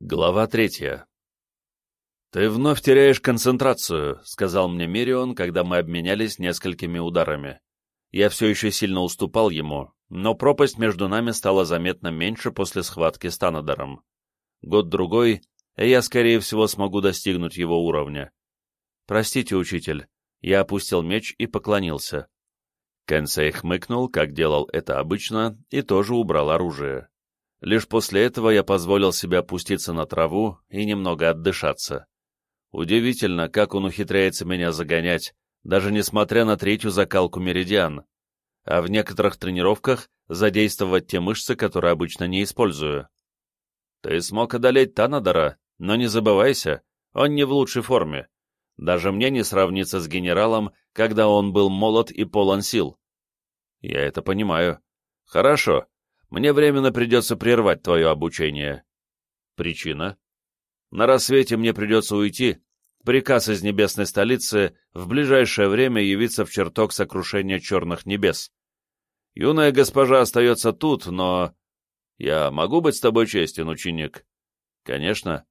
Глава третья. «Ты вновь теряешь концентрацию», — сказал мне Мирион, когда мы обменялись несколькими ударами. Я все еще сильно уступал ему, но пропасть между нами стала заметно меньше после схватки с Танадором. Год-другой, и я, скорее всего, смогу достигнуть его уровня. «Простите, учитель». Я опустил меч и поклонился. Кенсей хмыкнул, как делал это обычно, и тоже убрал оружие. Лишь после этого я позволил себе опуститься на траву и немного отдышаться. Удивительно, как он ухитряется меня загонять, даже несмотря на третью закалку меридиан, а в некоторых тренировках задействовать те мышцы, которые обычно не использую. Ты смог одолеть Танадора, но не забывайся, он не в лучшей форме. Даже мне не сравнится с генералом, когда он был молод и полон сил. Я это понимаю. Хорошо, мне временно придется прервать твое обучение. Причина? На рассвете мне придется уйти. Приказ из небесной столицы в ближайшее время явиться в чертог сокрушения черных небес. Юная госпожа остается тут, но... Я могу быть с тобой честен, ученик? Конечно.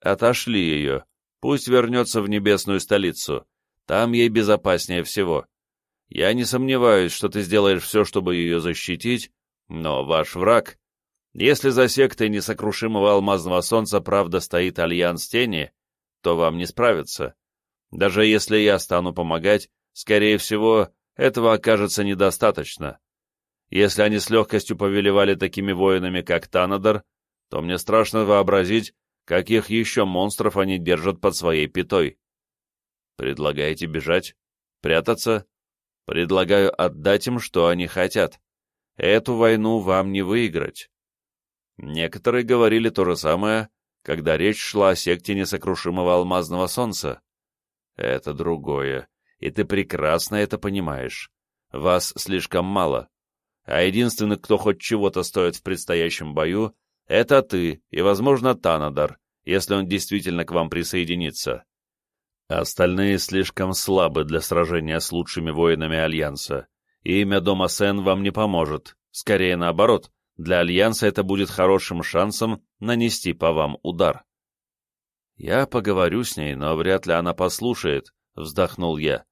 Отошли ее. Пусть вернется в небесную столицу. Там ей безопаснее всего. Я не сомневаюсь, что ты сделаешь все, чтобы ее защитить, но ваш враг... Если за сектой несокрушимого алмазного солнца правда стоит альянс тени, то вам не справиться. Даже если я стану помогать, скорее всего, этого окажется недостаточно. Если они с легкостью повелевали такими воинами, как Танадор, то мне страшно вообразить, каких еще монстров они держат под своей пятой. Предлагаете бежать? Прятаться? Предлагаю отдать им, что они хотят. Эту войну вам не выиграть. Некоторые говорили то же самое, когда речь шла о секте несокрушимого алмазного солнца. Это другое, и ты прекрасно это понимаешь. Вас слишком мало. А единственный, кто хоть чего-то стоит в предстоящем бою, это ты и, возможно, Танадар, если он действительно к вам присоединится. Остальные слишком слабы для сражения с лучшими воинами Альянса, и имя дома Сен вам не поможет. Скорее наоборот, для Альянса это будет хорошим шансом нанести по вам удар. «Я поговорю с ней, но вряд ли она послушает», — вздохнул я.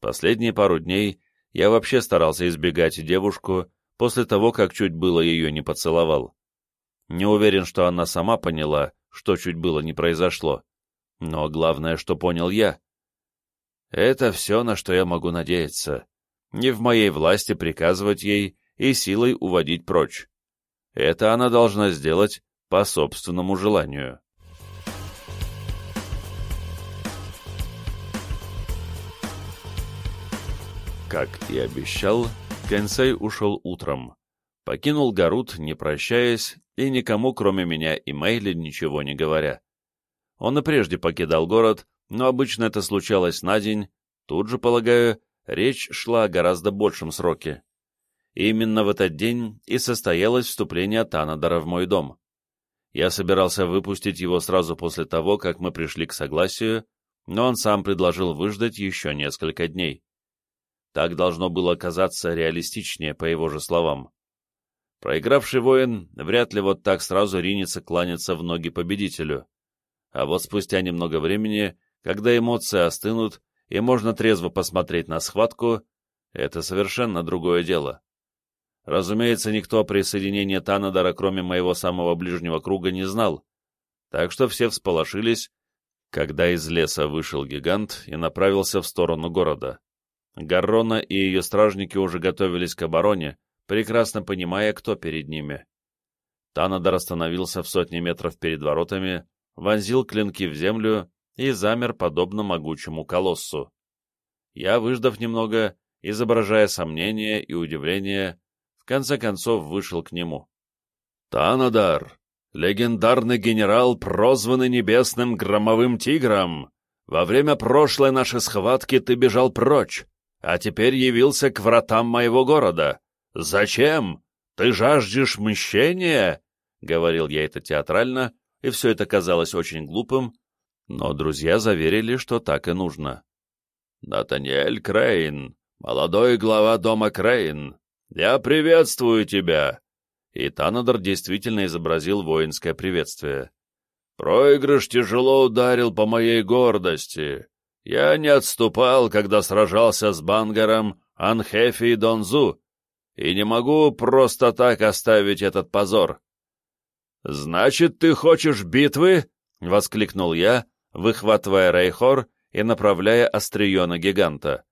Последние пару дней я вообще старался избегать девушку после того, как чуть было ее не поцеловал. Не уверен, что она сама поняла, что чуть было не произошло. Но главное, что понял я. Это все, на что я могу надеяться не в моей власти приказывать ей и силой уводить прочь. Это она должна сделать по собственному желанию. Как и обещал, Кенсей ушел утром. Покинул Гарут, не прощаясь, и никому, кроме меня и Мэйли, ничего не говоря. Он и прежде покидал город, но обычно это случалось на день, тут же, полагаю, речь шла о гораздо большем сроке. И именно в этот день и состоялось вступление Танадора в мой дом. Я собирался выпустить его сразу после того, как мы пришли к согласию, но он сам предложил выждать еще несколько дней. Так должно было казаться реалистичнее, по его же словам. Проигравший воин вряд ли вот так сразу ринется кланяться в ноги победителю. А вот спустя немного времени, когда эмоции остынут, и можно трезво посмотреть на схватку, это совершенно другое дело. Разумеется, никто о присоединении Танадора, кроме моего самого ближнего круга, не знал, так что все всполошились, когда из леса вышел гигант и направился в сторону города. Гаррона и ее стражники уже готовились к обороне, прекрасно понимая, кто перед ними. Танадор остановился в сотне метров перед воротами, вонзил клинки в землю и замер подобно могучему колоссу. Я, выждав немного, изображая сомнение и удивление, в конце концов вышел к нему. «Танадар, легендарный генерал, прозванный небесным громовым тигром, во время прошлой нашей схватки ты бежал прочь, а теперь явился к вратам моего города. Зачем? Ты жаждешь мщения?» — говорил я это театрально, и все это казалось очень глупым, но друзья заверили, что так и нужно. «Натаниэль Крейн, молодой глава дома Крейн, я приветствую тебя!» И Танадор действительно изобразил воинское приветствие. Проигрыш тяжело ударил по моей гордости. Я не отступал, когда сражался с Бангаром, Анхефи и Донзу, и не могу просто так оставить этот позор. «Значит, ты хочешь битвы?» — воскликнул я, выхватывая Рейхор и направляя острие на гиганта.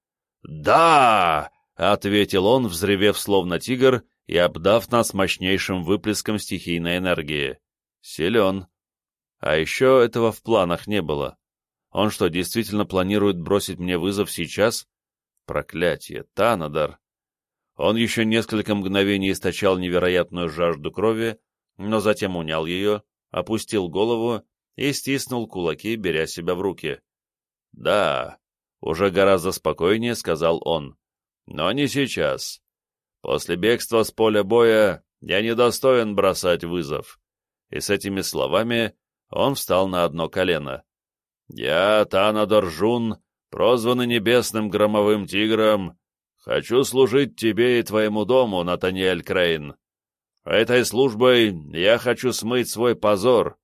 «Да!» — ответил он, взревев словно тигр и обдав нас мощнейшим выплеском стихийной энергии. Силен. А еще этого в планах не было. Он что, действительно планирует бросить мне вызов сейчас? Проклятие, Танадар! Он еще несколько мгновений источал невероятную жажду крови, но затем унял ее, опустил голову и стиснул кулаки, беря себя в руки. «Да», — уже гораздо спокойнее сказал он, — «но не сейчас. После бегства с поля боя я недостоин бросать вызов». И с этими словами он встал на одно колено. «Я, Тана Доржун, прозванный небесным громовым тигром, хочу служить тебе и твоему дому, Натаниэль Крейн. Этой службой я хочу смыть свой позор,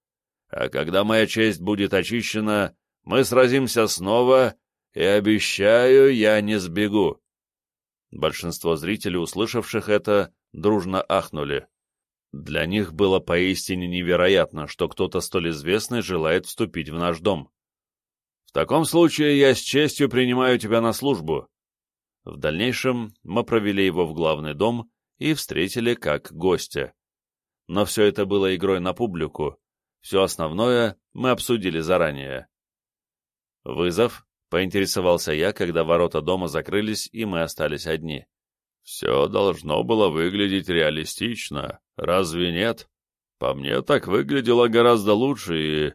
а когда моя честь будет очищена, мы сразимся снова, и, обещаю, я не сбегу». Большинство зрителей, услышавших это, дружно ахнули. Для них было поистине невероятно, что кто-то столь известный желает вступить в наш дом. «В таком случае я с честью принимаю тебя на службу». В дальнейшем мы провели его в главный дом и встретили как гостя. Но все это было игрой на публику, все основное мы обсудили заранее. «Вызов?» — поинтересовался я, когда ворота дома закрылись, и мы остались одни. «Все должно было выглядеть реалистично, разве нет? По мне так выглядело гораздо лучше, и...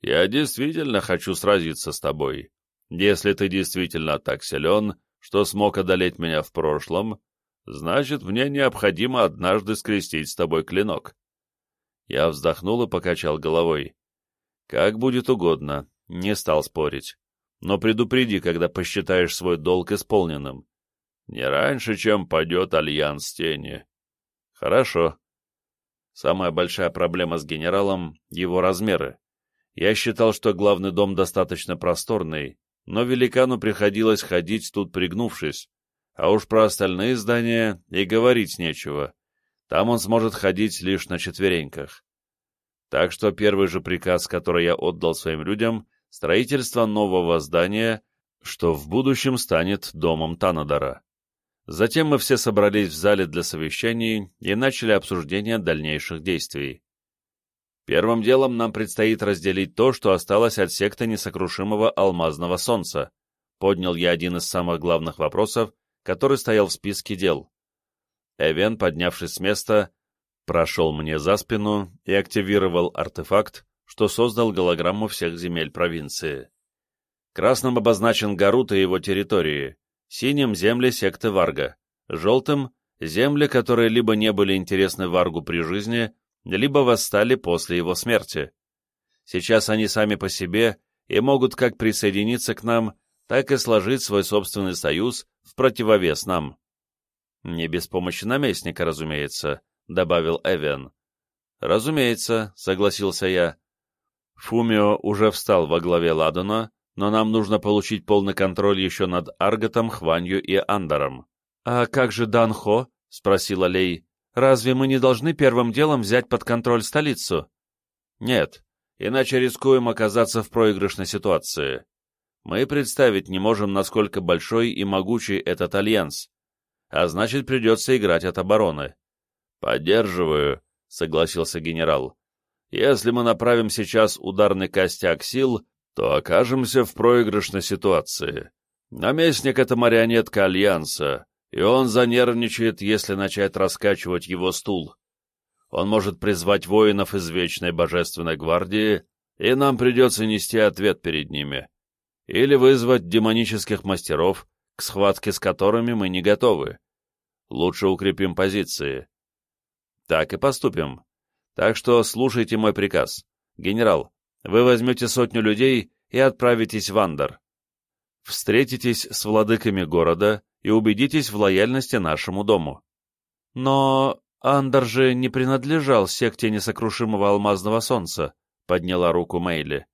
Я действительно хочу сразиться с тобой. Если ты действительно так силен, что смог одолеть меня в прошлом, значит, мне необходимо однажды скрестить с тобой клинок». Я вздохнул и покачал головой. «Как будет угодно», не стал спорить. «Но предупреди, когда посчитаешь свой долг исполненным. Не раньше, чем падет альянс тени. Хорошо. Самая большая проблема с генералом — его размеры. Я считал, что главный дом достаточно просторный, но великану приходилось ходить тут пригнувшись, а уж про остальные здания и говорить нечего. Там он сможет ходить лишь на четвереньках. Так что первый же приказ, который я отдал своим людям, строительство нового здания, что в будущем станет домом Танадара. Затем мы все собрались в зале для совещаний и начали обсуждение дальнейших действий. Первым делом нам предстоит разделить то, что осталось от секты несокрушимого алмазного солнца. Поднял я один из самых главных вопросов, который стоял в списке дел. Эвен, поднявшись с места, прошел мне за спину и активировал артефакт, что создал голограмму всех земель провинции. Красным обозначен Гарут и его территории, синим — земли секты Варга, желтым — земли, которые либо не были интересны Варгу при жизни, либо восстали после его смерти. Сейчас они сами по себе и могут как присоединиться к нам, так и сложить свой собственный союз в противовес нам. Не без помощи наместника, разумеется, — добавил Эвен. «Разумеется», — согласился я. Фумио уже встал во главе Ладана, но нам нужно получить полный контроль еще над Арготом, Хванью и Андаром. «А как же Данхо?» — спросила Лей. «Разве мы не должны первым делом взять под контроль столицу?» «Нет, иначе рискуем оказаться в проигрышной ситуации. Мы представить не можем, насколько большой и могучий этот альянс, а значит, придется играть от обороны». «Поддерживаю», — согласился генерал. «Если мы направим сейчас ударный костяк сил, то окажемся в проигрышной ситуации. Наместник — это марионетка Альянса, и он занервничает, если начать раскачивать его стул. Он может призвать воинов из Вечной Божественной Гвардии, и нам придется нести ответ перед ними. Или вызвать демонических мастеров, к схватке с которыми мы не готовы. Лучше укрепим позиции. Так и поступим. Так что слушайте мой приказ. Генерал, вы возьмете сотню людей и отправитесь в Андер. Встретитесь с владыками города и убедитесь в лояльности нашему дому. Но Андер же не принадлежал секте несокрушимого алмазного солнца, — подняла руку Мейли.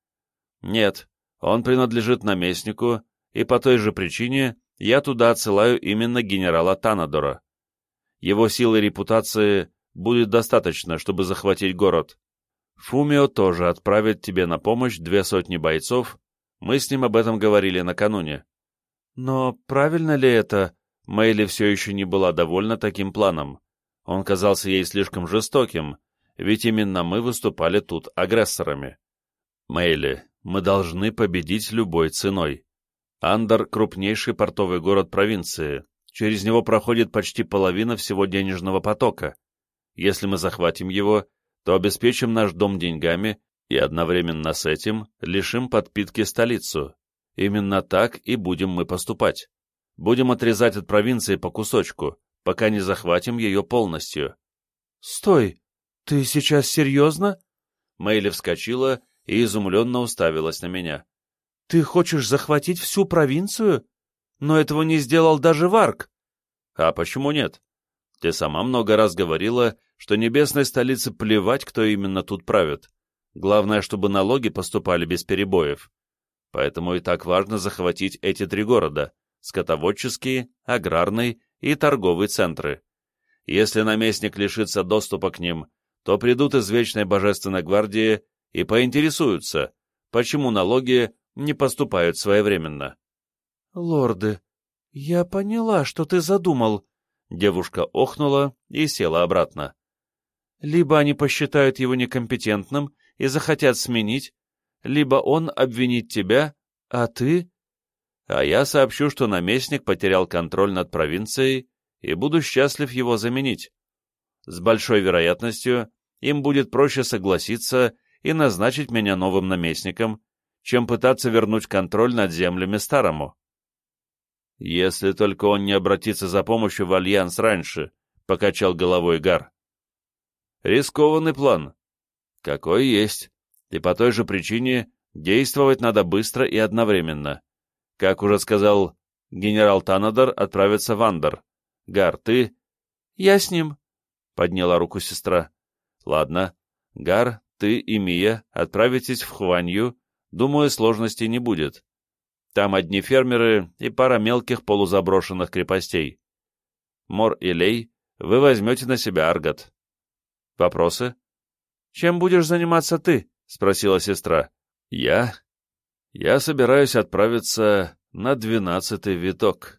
«Нет, он принадлежит наместнику, и по той же причине я туда отсылаю именно генерала Танадора. Его силы и репутации будет достаточно, чтобы захватить город. Фумио тоже отправит тебе на помощь две сотни бойцов, мы с ним об этом говорили накануне. Но правильно ли это? Мэйли все еще не была довольна таким планом. Он казался ей слишком жестоким, ведь именно мы выступали тут агрессорами. Мэйли, мы должны победить любой ценой. Андер — крупнейший портовый город провинции. Через него проходит почти половина всего денежного потока. Если мы захватим его, то обеспечим наш дом деньгами и одновременно с этим лишим подпитки столицу. Именно так и будем мы поступать. Будем отрезать от провинции по кусочку, пока не захватим ее полностью. — Стой! Ты сейчас серьезно? Мэйли вскочила и изумленно уставилась на меня. — Ты хочешь захватить всю провинцию? Но этого не сделал даже Варк. — А почему нет? Ты сама много раз говорила, что небесной столице плевать, кто именно тут правит. Главное, чтобы налоги поступали без перебоев. Поэтому и так важно захватить эти три города — скотоводческие, аграрный и торговые центры. Если наместник лишится доступа к ним, то придут из Вечной Божественной Гвардии и поинтересуются, почему налоги не поступают своевременно. — Лорды, я поняла, что ты задумал. Девушка охнула и села обратно. Либо они посчитают его некомпетентным и захотят сменить, либо он обвинит тебя, а ты... А я сообщу, что наместник потерял контроль над провинцией и буду счастлив его заменить. С большой вероятностью им будет проще согласиться и назначить меня новым наместником, чем пытаться вернуть контроль над землями старому. Если только он не обратится за помощью в Альянс раньше, — покачал головой Гар. Рискованный план. Какой есть. И по той же причине действовать надо быстро и одновременно. Как уже сказал генерал Танадор, отправится в Андер. Гар, ты... Я с ним, — подняла руку сестра. Ладно. Гар, ты и Мия отправитесь в Хванью. Думаю, сложностей не будет. Там одни фермеры и пара мелких полузаброшенных крепостей. Мор и Лей, вы возьмете на себя Аргат. Вопросы? «Чем будешь заниматься ты?» — спросила сестра. «Я? Я собираюсь отправиться на двенадцатый виток».